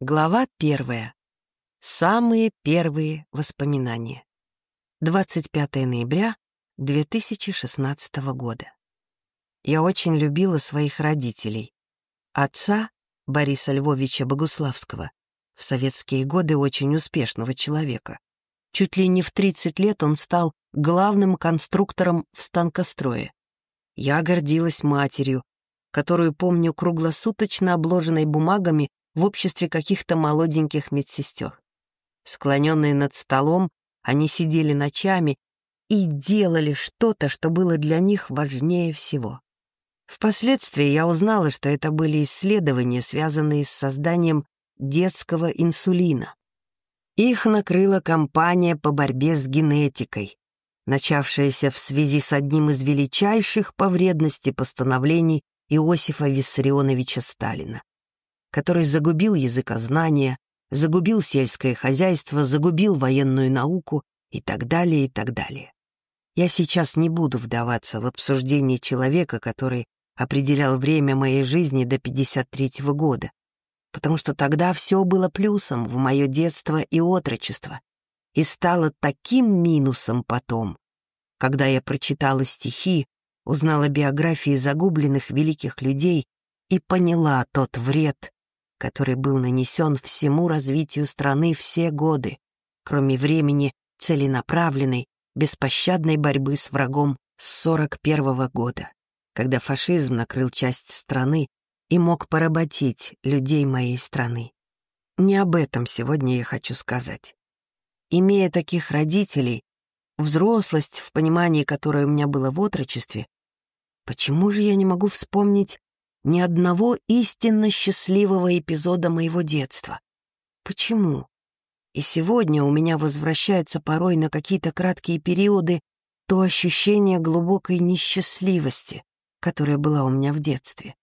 Глава первая. Самые первые воспоминания. 25 ноября 2016 года. Я очень любила своих родителей. Отца, Бориса Львовича Богуславского, в советские годы очень успешного человека. Чуть ли не в 30 лет он стал главным конструктором в станкострое. Я гордилась матерью, которую помню круглосуточно обложенной бумагами в обществе каких-то молоденьких медсестер. Склоненные над столом, они сидели ночами и делали что-то, что было для них важнее всего. Впоследствии я узнала, что это были исследования, связанные с созданием детского инсулина. Их накрыла кампания по борьбе с генетикой, начавшаяся в связи с одним из величайших по вредности постановлений Иосифа Виссарионовича Сталина который загубил языкознание, загубил сельское хозяйство, загубил военную науку и так далее, и так далее. Я сейчас не буду вдаваться в обсуждение человека, который определял время моей жизни до 53-го года, потому что тогда все было плюсом в мое детство и отрочество, и стало таким минусом потом, когда я прочитала стихи, узнала биографии загубленных великих людей и поняла тот вред, который был нанесен всему развитию страны все годы, кроме времени целенаправленной, беспощадной борьбы с врагом с 41 -го года, когда фашизм накрыл часть страны и мог поработить людей моей страны. Не об этом сегодня я хочу сказать. Имея таких родителей, взрослость, в понимании которой у меня было в отрочестве, почему же я не могу вспомнить ни одного истинно счастливого эпизода моего детства. Почему? И сегодня у меня возвращается порой на какие-то краткие периоды то ощущение глубокой несчастливости, которая была у меня в детстве.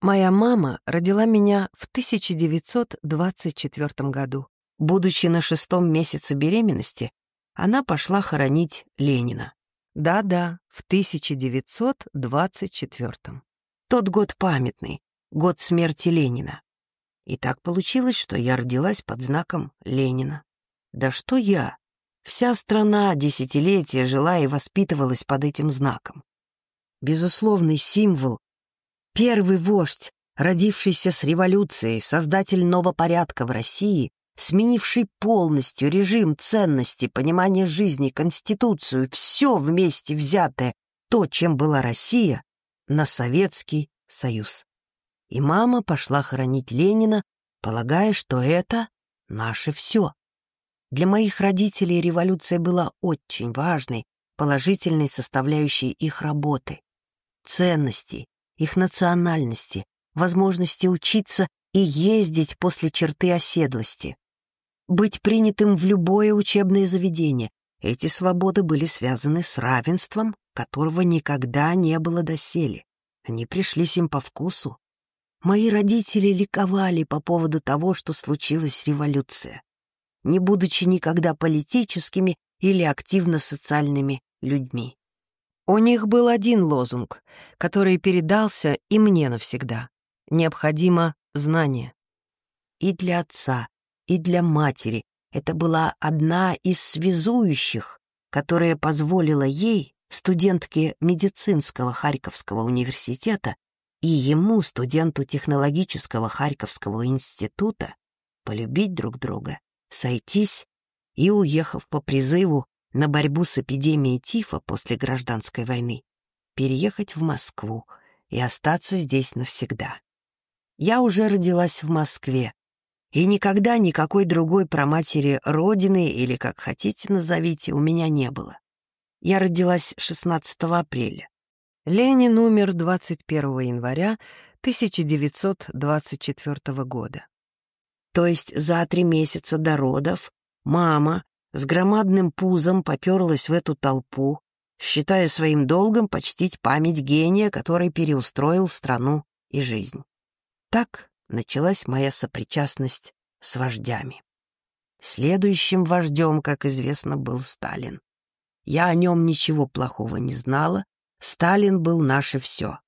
Моя мама родила меня в 1924 году. Будучи на шестом месяце беременности, она пошла хоронить Ленина. Да-да, в 1924. Тот год памятный, год смерти Ленина. И так получилось, что я родилась под знаком Ленина. Да что я? Вся страна десятилетия жила и воспитывалась под этим знаком. Безусловный символ, первый вождь, родившийся с революцией, создатель нового порядка в России, сменивший полностью режим ценностей, понимание жизни, конституцию, все вместе взятое, то, чем была Россия, на Советский Союз. И мама пошла хоронить Ленина, полагая, что это наше все. Для моих родителей революция была очень важной, положительной составляющей их работы, ценностей, их национальности, возможности учиться и ездить после черты оседлости. Быть принятым в любое учебное заведение. Эти свободы были связаны с равенством, которого никогда не было доселе. Они пришлись им по вкусу. Мои родители ликовали по поводу того, что случилась революция, не будучи никогда политическими или активно социальными людьми. У них был один лозунг, который передался и мне навсегда. Необходимо знание. И для отца, и для матери это была одна из связующих, которая позволила ей, студентке медицинского Харьковского университета, и ему, студенту технологического Харьковского института, полюбить друг друга, сойтись и, уехав по призыву на борьбу с эпидемией тифа после гражданской войны, переехать в Москву и остаться здесь навсегда. Я уже родилась в Москве, и никогда никакой другой проматери Родины или, как хотите назовите, у меня не было. Я родилась 16 апреля. Ленин умер 21 января 1924 года. То есть за три месяца до родов мама с громадным пузом поперлась в эту толпу, считая своим долгом почтить память гения, который переустроил страну и жизнь. Так началась моя сопричастность с вождями. Следующим вождем, как известно, был Сталин. Я о нем ничего плохого не знала. Сталин был наше все.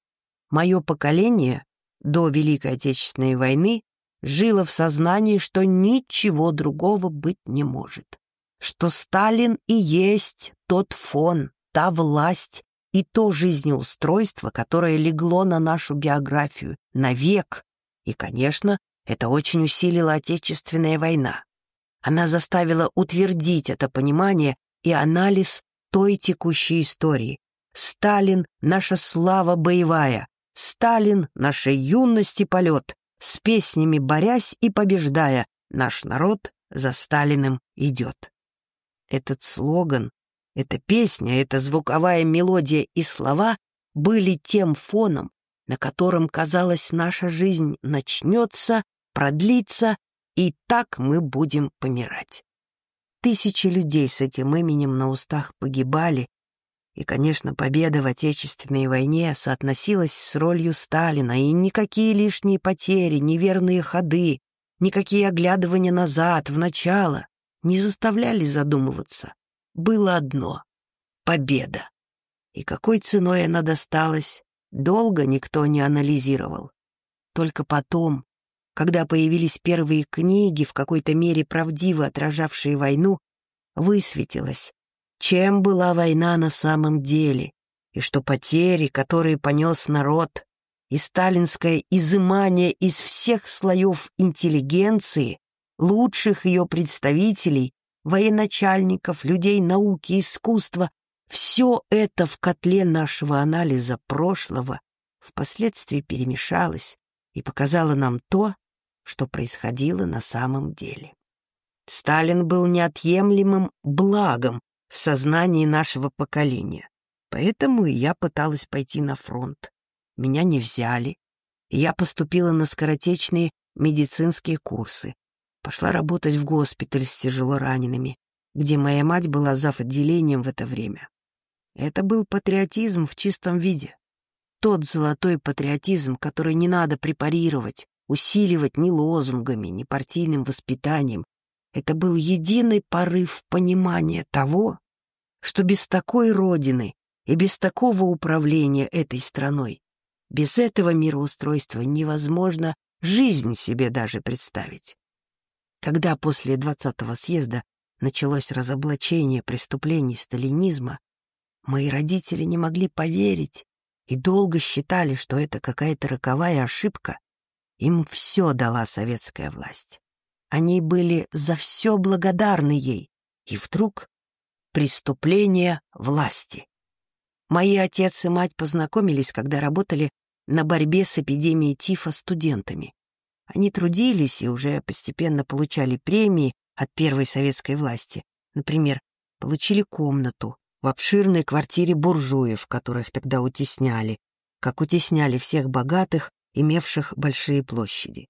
Мое поколение до Великой Отечественной войны жило в сознании, что ничего другого быть не может, что Сталин и есть тот фон, та власть и то жизнеустройство, которое легло на нашу биографию навек. И, конечно, это очень усилила Отечественная война. Она заставила утвердить это понимание и анализ той текущей истории. Сталин — наша слава боевая, Сталин — наша юность и полет, с песнями борясь и побеждая, наш народ за Сталиным идет. Этот слоган, эта песня, эта звуковая мелодия и слова были тем фоном, на котором, казалось, наша жизнь начнется, продлится, и так мы будем помирать. Тысячи людей с этим именем на устах погибали, и, конечно, победа в Отечественной войне соотносилась с ролью Сталина, и никакие лишние потери, неверные ходы, никакие оглядывания назад, в начало не заставляли задумываться. Было одно — победа. И какой ценой она досталась, долго никто не анализировал. Только потом, когда появились первые книги, в какой-то мере правдиво отражавшие войну, высветилось, чем была война на самом деле, и что потери, которые понес народ, и сталинское изымание из всех слоев интеллигенции, лучших ее представителей, военачальников, людей науки, искусства, все это в котле нашего анализа прошлого впоследствии перемешалось и показало нам то, что происходило на самом деле. Сталин был неотъемлемым благом в сознании нашего поколения. Поэтому я пыталась пойти на фронт. Меня не взяли, и я поступила на скоротечные медицинские курсы. Пошла работать в госпиталь с тяжелоранеными, где моя мать была зав. отделением в это время. Это был патриотизм в чистом виде. Тот золотой патриотизм, который не надо препарировать, усиливать ни лозунгами, ни партийным воспитанием, это был единый порыв понимания того, что без такой родины и без такого управления этой страной, без этого мироустройства невозможно жизнь себе даже представить. Когда после 20-го съезда началось разоблачение преступлений сталинизма, мои родители не могли поверить и долго считали, что это какая-то роковая ошибка. Им все дала советская власть. Они были за все благодарны ей. И вдруг преступление власти. Мои отец и мать познакомились, когда работали на борьбе с эпидемией тифа студентами. Они трудились и уже постепенно получали премии от первой советской власти. Например, получили комнату в обширной квартире буржуев, которых тогда утесняли, как утесняли всех богатых, имевших большие площади.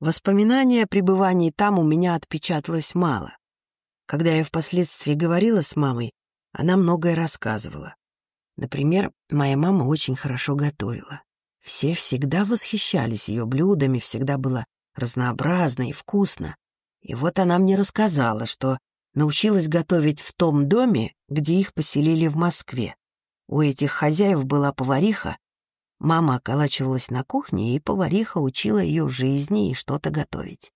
Воспоминания о пребывании там у меня отпечаталось мало. Когда я впоследствии говорила с мамой, она многое рассказывала. Например, моя мама очень хорошо готовила. Все всегда восхищались ее блюдами, всегда было разнообразно и вкусно. И вот она мне рассказала, что научилась готовить в том доме, где их поселили в Москве. У этих хозяев была повариха, Мама околачивалась на кухне, и повариха учила ее жизни и что-то готовить.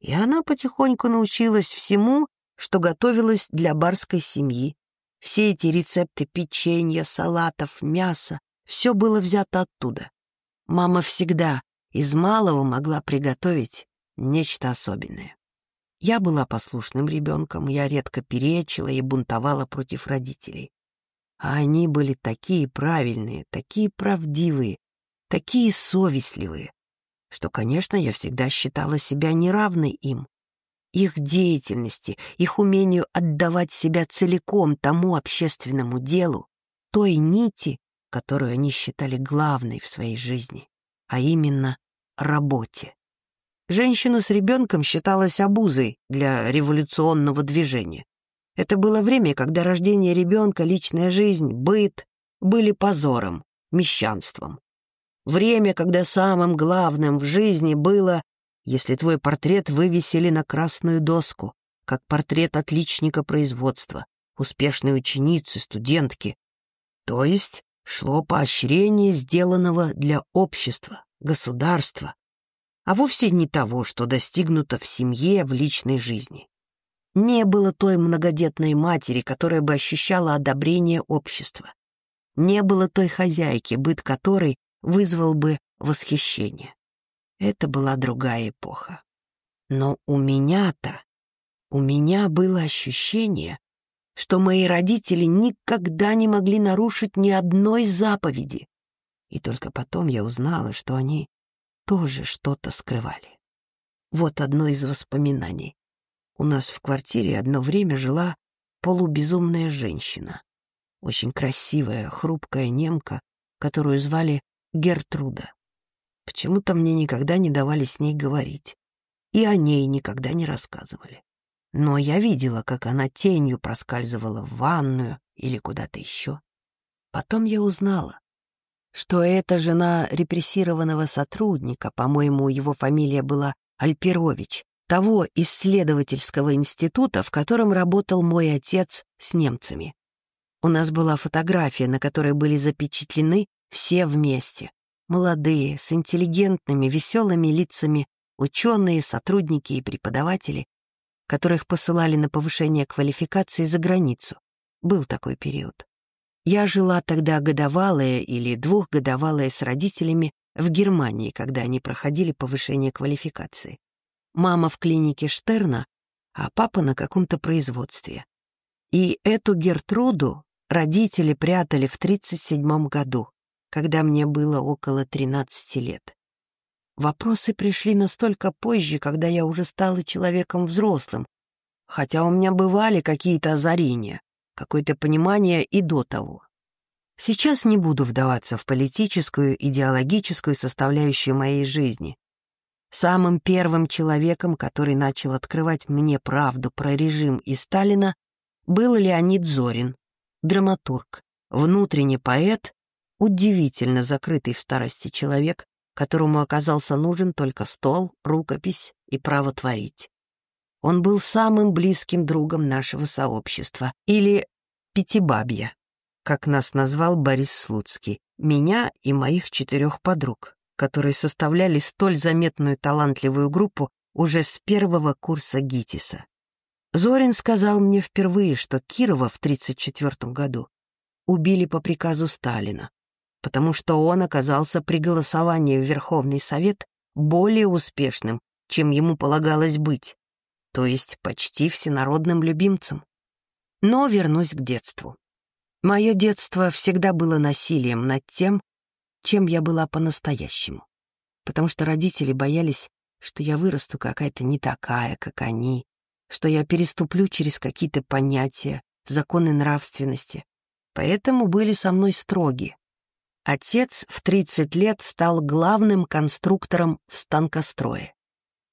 И она потихоньку научилась всему, что готовилось для барской семьи. Все эти рецепты печенья, салатов, мяса — все было взято оттуда. Мама всегда из малого могла приготовить нечто особенное. Я была послушным ребенком, я редко перечила и бунтовала против родителей. А они были такие правильные, такие правдивые, такие совестливые, что, конечно, я всегда считала себя неравной им. Их деятельности, их умению отдавать себя целиком тому общественному делу, той нити, которую они считали главной в своей жизни, а именно работе. Женщина с ребенком считалась обузой для революционного движения. Это было время, когда рождение ребенка, личная жизнь, быт были позором, мещанством. Время, когда самым главным в жизни было, если твой портрет вывесили на красную доску, как портрет отличника производства, успешной ученицы, студентки. То есть шло поощрение сделанного для общества, государства. А вовсе не того, что достигнуто в семье, в личной жизни. Не было той многодетной матери, которая бы ощущала одобрение общества. Не было той хозяйки, быт которой вызвал бы восхищение. Это была другая эпоха. Но у меня-то, у меня было ощущение, что мои родители никогда не могли нарушить ни одной заповеди. И только потом я узнала, что они тоже что-то скрывали. Вот одно из воспоминаний. У нас в квартире одно время жила полубезумная женщина. Очень красивая, хрупкая немка, которую звали Гертруда. Почему-то мне никогда не давали с ней говорить. И о ней никогда не рассказывали. Но я видела, как она тенью проскальзывала в ванную или куда-то еще. Потом я узнала, что это жена репрессированного сотрудника, по-моему, его фамилия была Альперович, того исследовательского института, в котором работал мой отец с немцами. У нас была фотография, на которой были запечатлены все вместе. Молодые, с интеллигентными, веселыми лицами, ученые, сотрудники и преподаватели, которых посылали на повышение квалификации за границу. Был такой период. Я жила тогда годовалая или двухгодовалая с родителями в Германии, когда они проходили повышение квалификации. Мама в клинике Штерна, а папа на каком-то производстве. И эту Гертруду родители прятали в 37 году, когда мне было около 13 лет. Вопросы пришли настолько позже, когда я уже стала человеком взрослым, хотя у меня бывали какие-то озарения, какое-то понимание и до того. Сейчас не буду вдаваться в политическую, идеологическую составляющую моей жизни. Самым первым человеком, который начал открывать мне правду про режим и Сталина, был Леонид Зорин, драматург, внутренний поэт, удивительно закрытый в старости человек, которому оказался нужен только стол, рукопись и право творить. Он был самым близким другом нашего сообщества, или пятибабья, как нас назвал Борис Слуцкий, меня и моих четырех подруг, которые составляли столь заметную талантливую группу уже с первого курса ГИТИСа. Зорин сказал мне впервые, что Кирова в 1934 году убили по приказу Сталина, потому что он оказался при голосовании в Верховный Совет более успешным, чем ему полагалось быть, то есть почти всенародным любимцем. Но вернусь к детству. Мое детство всегда было насилием над тем, чем я была по-настоящему, потому что родители боялись, что я вырасту какая-то не такая, как они, что я переступлю через какие-то понятия, законы нравственности. Поэтому были со мной строги, Отец в 30 лет стал главным конструктором в станкострое.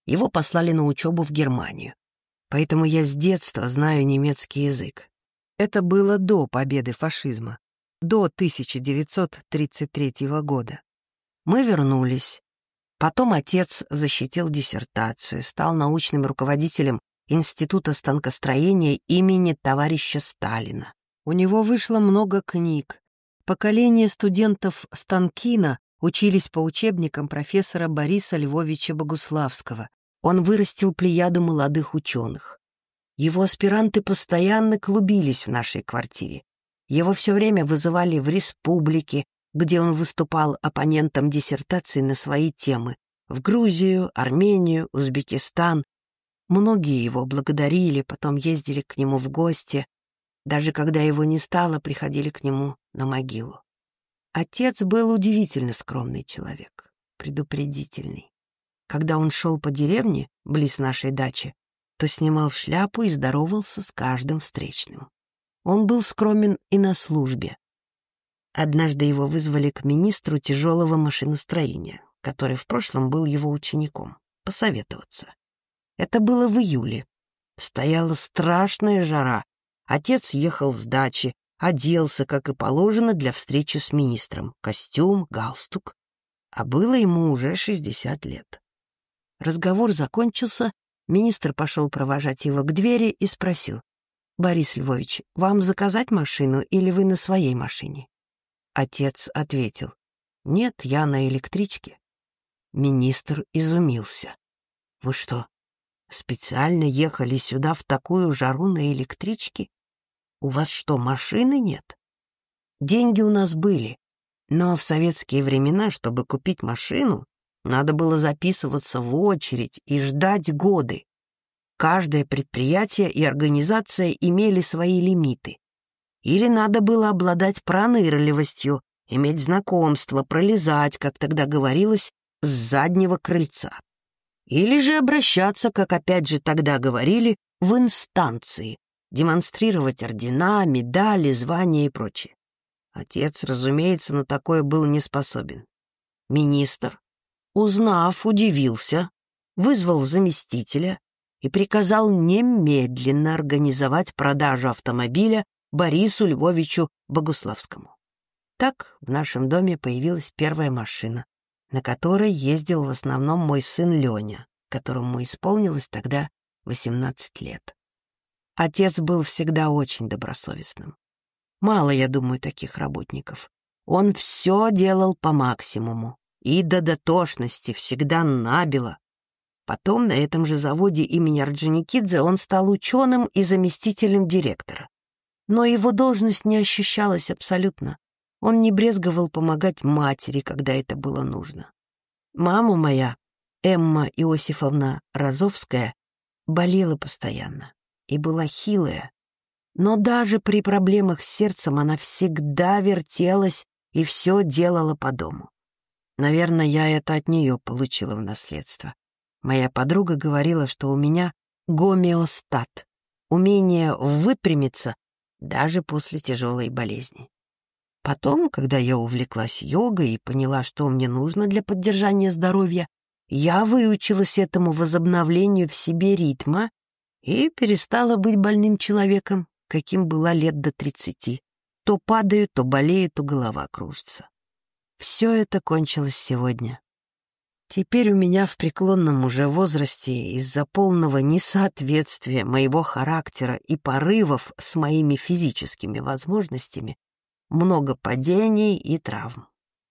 Его послали на учебу в Германию. Поэтому я с детства знаю немецкий язык. Это было до победы фашизма, до 1933 года. Мы вернулись. Потом отец защитил диссертацию, стал научным руководителем Института станкостроения имени товарища Сталина. У него вышло много книг, Поколение студентов Станкина учились по учебникам профессора Бориса Львовича Богуславского. Он вырастил плеяду молодых ученых. Его аспиранты постоянно клубились в нашей квартире. Его все время вызывали в республики, где он выступал оппонентом диссертации на свои темы, в Грузию, Армению, Узбекистан. Многие его благодарили, потом ездили к нему в гости. Даже когда его не стало, приходили к нему на могилу. Отец был удивительно скромный человек, предупредительный. Когда он шел по деревне, близ нашей дачи, то снимал шляпу и здоровался с каждым встречным. Он был скромен и на службе. Однажды его вызвали к министру тяжелого машиностроения, который в прошлом был его учеником, посоветоваться. Это было в июле. Стояла страшная жара. Отец ехал с дачи, оделся, как и положено, для встречи с министром. Костюм, галстук. А было ему уже 60 лет. Разговор закончился, министр пошел провожать его к двери и спросил. «Борис Львович, вам заказать машину или вы на своей машине?» Отец ответил. «Нет, я на электричке». Министр изумился. «Вы что, специально ехали сюда в такую жару на электричке? У вас что, машины нет?» Деньги у нас были, но в советские времена, чтобы купить машину, надо было записываться в очередь и ждать годы. Каждое предприятие и организация имели свои лимиты. Или надо было обладать пронырливостью, иметь знакомство, пролезать, как тогда говорилось, с заднего крыльца. Или же обращаться, как опять же тогда говорили, в инстанции, демонстрировать ордена, медали, звания и прочее. Отец, разумеется, на такое был не способен. Министр, узнав, удивился, вызвал заместителя и приказал немедленно организовать продажу автомобиля Борису Львовичу Богуславскому. Так в нашем доме появилась первая машина, на которой ездил в основном мой сын Леня, которому исполнилось тогда 18 лет. Отец был всегда очень добросовестным. Мало, я думаю, таких работников. Он все делал по максимуму. И до дотошности всегда набило. Потом на этом же заводе имени Орджоникидзе он стал ученым и заместителем директора. Но его должность не ощущалась абсолютно. Он не брезговал помогать матери, когда это было нужно. Мама моя, Эмма Иосифовна Розовская, болела постоянно и была хилая, но даже при проблемах с сердцем она всегда вертелась и все делала по дому. Наверное, я это от нее получила в наследство. Моя подруга говорила, что у меня гомеостат, умение выпрямиться даже после тяжелой болезни. Потом, когда я увлеклась йогой и поняла, что мне нужно для поддержания здоровья, я выучилась этому возобновлению в себе ритма и перестала быть больным человеком, каким была лет до тридцати. То падаю, то болею, то голова кружится. Все это кончилось сегодня. Теперь у меня в преклонном уже возрасте из-за полного несоответствия моего характера и порывов с моими физическими возможностями много падений и травм.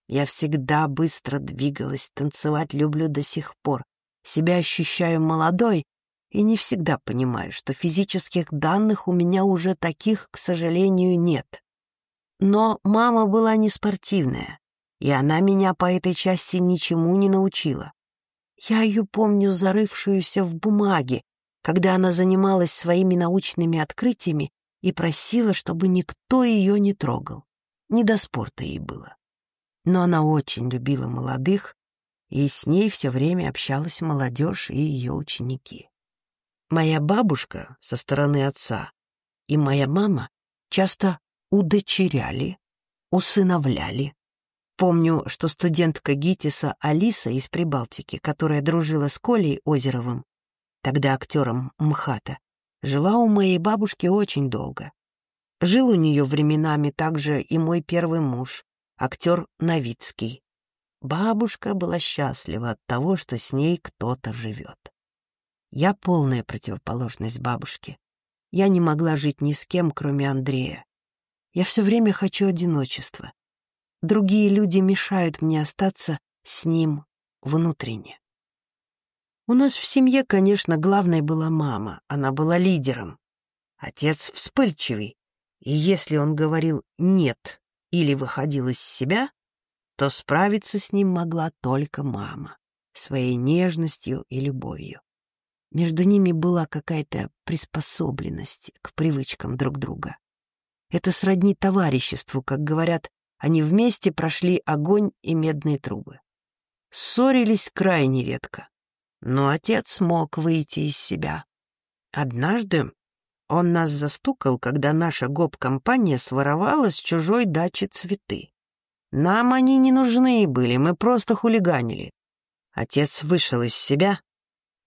Я всегда быстро двигалась, танцевать люблю до сих пор. Себя ощущаю молодой и не всегда понимаю, что физических данных у меня уже таких, к сожалению, нет. Но мама была не спортивная, и она меня по этой части ничему не научила. Я ее помню зарывшуюся в бумаге, когда она занималась своими научными открытиями и просила, чтобы никто ее не трогал. Не до спорта ей было. Но она очень любила молодых, и с ней все время общалась молодежь и ее ученики. Моя бабушка со стороны отца и моя мама часто удочеряли, усыновляли. Помню, что студентка ГИТИСа Алиса из Прибалтики, которая дружила с Колей Озеровым, тогда актером МХАТа, жила у моей бабушки очень долго. Жил у нее временами также и мой первый муж, актер Новицкий. Бабушка была счастлива от того, что с ней кто-то живет. Я полная противоположность бабушке. Я не могла жить ни с кем, кроме Андрея. Я все время хочу одиночества. Другие люди мешают мне остаться с ним внутренне. У нас в семье, конечно, главной была мама, она была лидером. Отец вспыльчивый, и если он говорил «нет» или выходил из себя, то справиться с ним могла только мама, своей нежностью и любовью. Между ними была какая-то приспособленность к привычкам друг друга. Это сродни товариществу, как говорят, они вместе прошли огонь и медные трубы. Ссорились крайне редко, но отец мог выйти из себя. Однажды он нас застукал, когда наша гоп-компания своровала с чужой дачи цветы. Нам они не нужны были, мы просто хулиганили. Отец вышел из себя,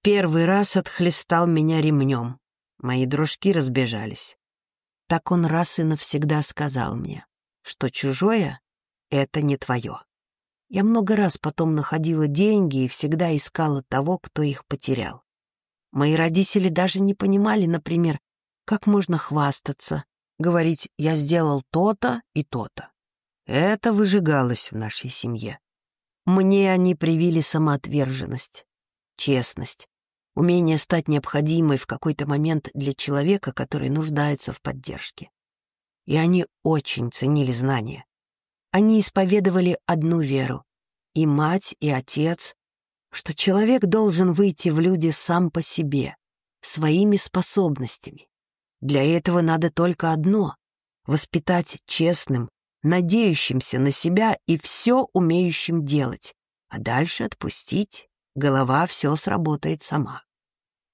Первый раз отхлестал меня ремнем. Мои дружки разбежались. Так он раз и навсегда сказал мне, что чужое — это не твое. Я много раз потом находила деньги и всегда искала того, кто их потерял. Мои родители даже не понимали, например, как можно хвастаться, говорить «я сделал то-то и то-то». Это выжигалось в нашей семье. Мне они привили самоотверженность, честность, умение стать необходимой в какой-то момент для человека, который нуждается в поддержке. И они очень ценили знания. Они исповедовали одну веру, и мать, и отец, что человек должен выйти в люди сам по себе, своими способностями. Для этого надо только одно — воспитать честным, надеющимся на себя и все умеющим делать, а дальше отпустить, голова все сработает сама.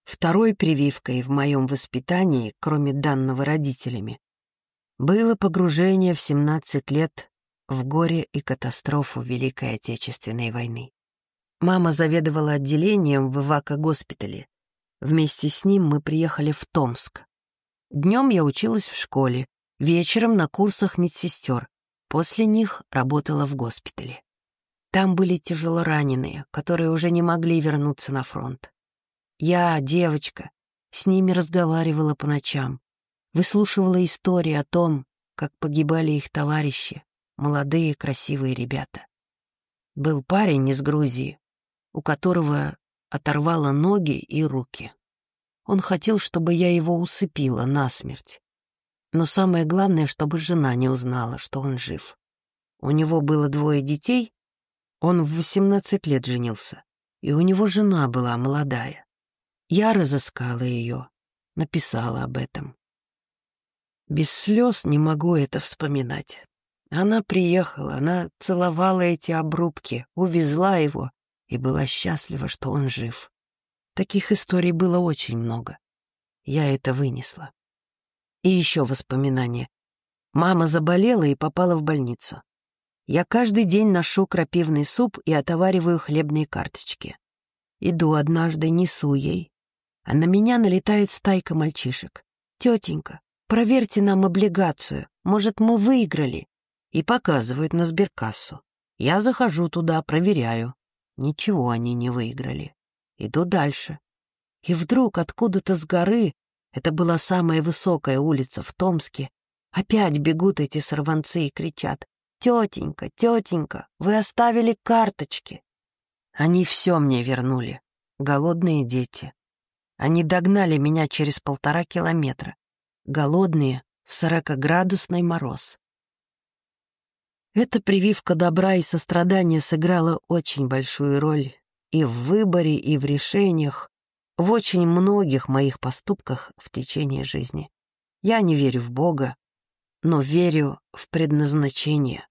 Второй прививкой в моем воспитании, кроме данного родителями, было погружение в 17 лет в горе и катастрофу Великой Отечественной войны. Мама заведовала отделением в Ивако-госпитале. Вместе с ним мы приехали в Томск. Днем я училась в школе, вечером на курсах медсестер. После них работала в госпитале. Там были тяжелораненые, которые уже не могли вернуться на фронт. Я, девочка, с ними разговаривала по ночам, выслушивала истории о том, как погибали их товарищи, молодые красивые ребята. Был парень из Грузии, у которого оторвало ноги и руки. Он хотел, чтобы я его усыпила насмерть. Но самое главное, чтобы жена не узнала, что он жив. У него было двое детей, он в 18 лет женился, и у него жена была молодая. Я разыскала ее, написала об этом. Без слез не могу это вспоминать. Она приехала, она целовала эти обрубки, увезла его и была счастлива, что он жив. Таких историй было очень много. Я это вынесла. И еще воспоминания. Мама заболела и попала в больницу. Я каждый день ношу крапивный суп и отовариваю хлебные карточки. Иду однажды, несу ей. А на меня налетает стайка мальчишек. «Тетенька, проверьте нам облигацию. Может, мы выиграли?» и показывают на сберкассу. Я захожу туда, проверяю. Ничего они не выиграли. Иду дальше. И вдруг откуда-то с горы, это была самая высокая улица в Томске, опять бегут эти сорванцы и кричат «Тетенька, тетенька, вы оставили карточки!» Они все мне вернули, голодные дети. Они догнали меня через полтора километра, голодные, в сорокоградусный мороз. Эта прививка добра и сострадания сыграла очень большую роль и в выборе, и в решениях, в очень многих моих поступках в течение жизни. Я не верю в Бога, но верю в предназначение,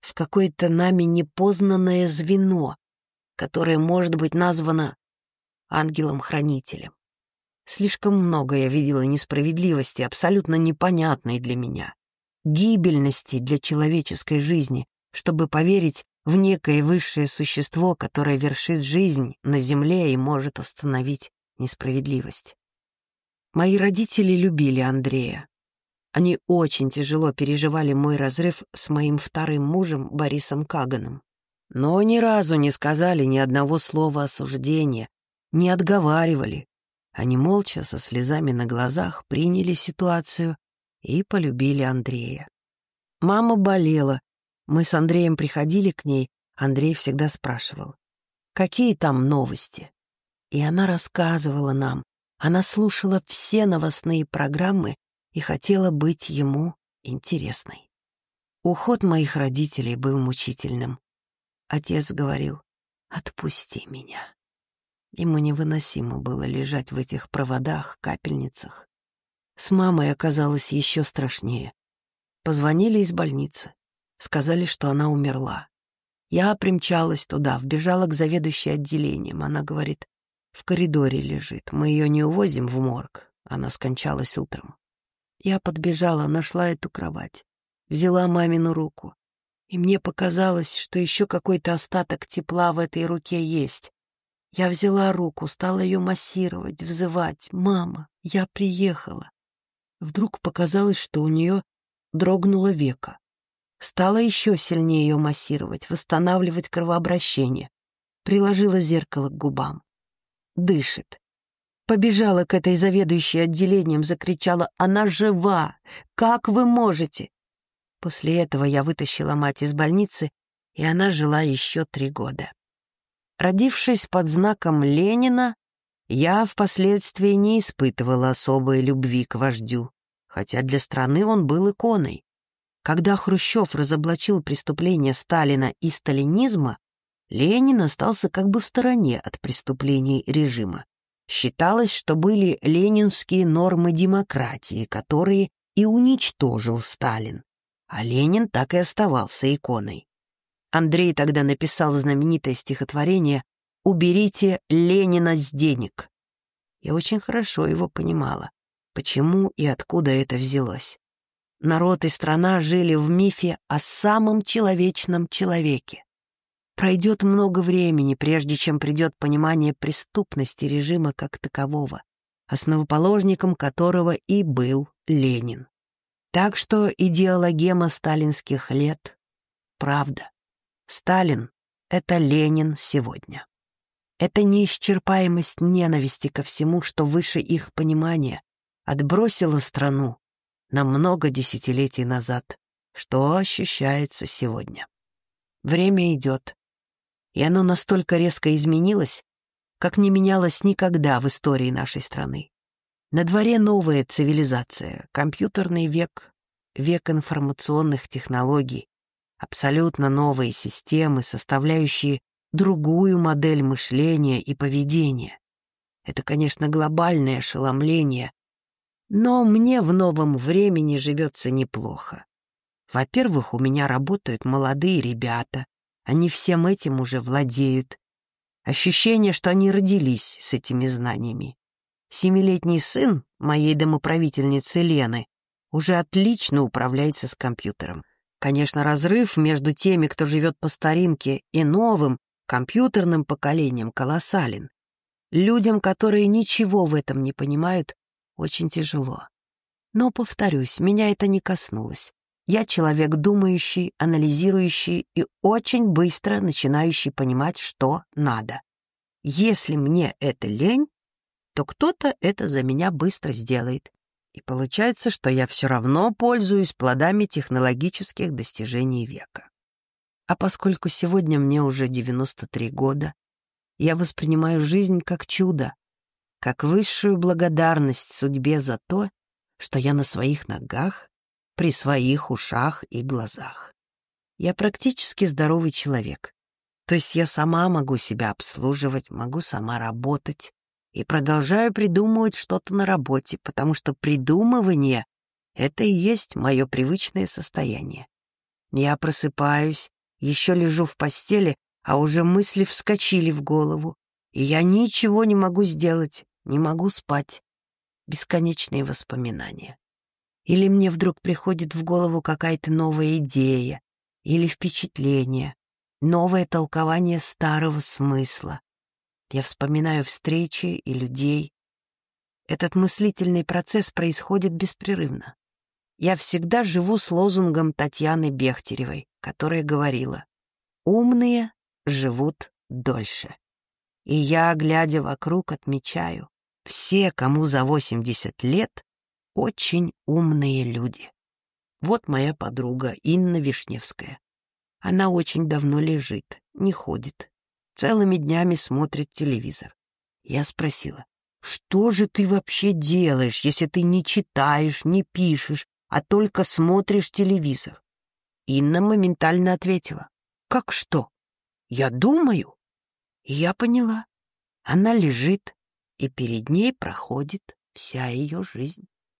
в какое-то нами непознанное звено, которое может быть названо ангелом-хранителем. Слишком много я видела несправедливости, абсолютно непонятной для меня гибельности для человеческой жизни, чтобы поверить в некое высшее существо, которое вершит жизнь на земле и может остановить несправедливость. Мои родители любили Андрея. Они очень тяжело переживали мой разрыв с моим вторым мужем Борисом Каганом. Но ни разу не сказали ни одного слова осуждения, не отговаривали. Они молча, со слезами на глазах, приняли ситуацию и полюбили Андрея. Мама болела. Мы с Андреем приходили к ней, Андрей всегда спрашивал, какие там новости. И она рассказывала нам, она слушала все новостные программы и хотела быть ему интересной. Уход моих родителей был мучительным. Отец говорил, «Отпусти меня». Ему невыносимо было лежать в этих проводах, капельницах, с мамой оказалось еще страшнее. Позвонили из больницы. Сказали, что она умерла. Я примчалась туда, вбежала к заведующей отделением. Она говорит, в коридоре лежит. Мы ее не увозим в морг. Она скончалась утром. Я подбежала, нашла эту кровать. Взяла мамину руку. И мне показалось, что еще какой-то остаток тепла в этой руке есть. Я взяла руку, стала ее массировать, взывать. «Мама, я приехала». Вдруг показалось, что у нее дрогнуло веко. Стала еще сильнее ее массировать, восстанавливать кровообращение. Приложила зеркало к губам. Дышит. Побежала к этой заведующей отделением, закричала «Она жива! Как вы можете?» После этого я вытащила мать из больницы и она жила еще три года. Родившись под знаком Ленина, я впоследствии не испытывала особой любви к вождю, хотя для страны он был иконой. Когда Хрущев разоблачил преступления Сталина и сталинизма, Ленин остался как бы в стороне от преступлений режима. Считалось, что были ленинские нормы демократии, которые и уничтожил Сталин, а Ленин так и оставался иконой. Андрей тогда написал знаменитое стихотворение «Уберите Ленина с денег». Я очень хорошо его понимала, почему и откуда это взялось. Народ и страна жили в мифе о самом человечном человеке. Пройдет много времени, прежде чем придет понимание преступности режима как такового, основоположником которого и был Ленин. Так что идеологема сталинских лет — правда. Сталин — это Ленин сегодня. Это неисчерпаемость ненависти ко всему, что выше их понимания, отбросила страну на много десятилетий назад, что ощущается сегодня. Время идет, и оно настолько резко изменилось, как не менялось никогда в истории нашей страны. На дворе новая цивилизация, компьютерный век, век информационных технологий, абсолютно новые системы, составляющие другую модель мышления и поведения. Это, конечно, глобальное ошеломление, но мне в новом времени живется неплохо. Во-первых, у меня работают молодые ребята, они всем этим уже владеют. Ощущение, что они родились с этими знаниями. Семилетний сын моей домоправительницы Лены уже отлично управляется с компьютером. Конечно, разрыв между теми, кто живет по старинке, и новым, компьютерным поколением колоссален. Людям, которые ничего в этом не понимают, очень тяжело. Но, повторюсь, меня это не коснулось. Я человек думающий, анализирующий и очень быстро начинающий понимать, что надо. Если мне это лень, то кто-то это за меня быстро сделает. И получается, что я все равно пользуюсь плодами технологических достижений века. А поскольку сегодня мне уже 93 года, я воспринимаю жизнь как чудо, как высшую благодарность судьбе за то, что я на своих ногах при своих ушах и глазах. Я практически здоровый человек. То есть я сама могу себя обслуживать, могу сама работать и продолжаю придумывать что-то на работе, потому что придумывание — это и есть мое привычное состояние. Я просыпаюсь, еще лежу в постели, а уже мысли вскочили в голову, и я ничего не могу сделать, не могу спать. Бесконечные воспоминания. Или мне вдруг приходит в голову какая-то новая идея или впечатление, новое толкование старого смысла. Я вспоминаю встречи и людей. Этот мыслительный процесс происходит беспрерывно. Я всегда живу с лозунгом Татьяны Бехтеревой, которая говорила «Умные живут дольше». И я, глядя вокруг, отмечаю, все, кому за 80 лет, очень умные люди. Вот моя подруга Инна Вишневская. Она очень давно лежит, не ходит. Целыми днями смотрит телевизор. Я спросила, что же ты вообще делаешь, если ты не читаешь, не пишешь, а только смотришь телевизор? Инна моментально ответила, как что? Я думаю. Я поняла. Она лежит, и перед ней проходит вся ее жизнь.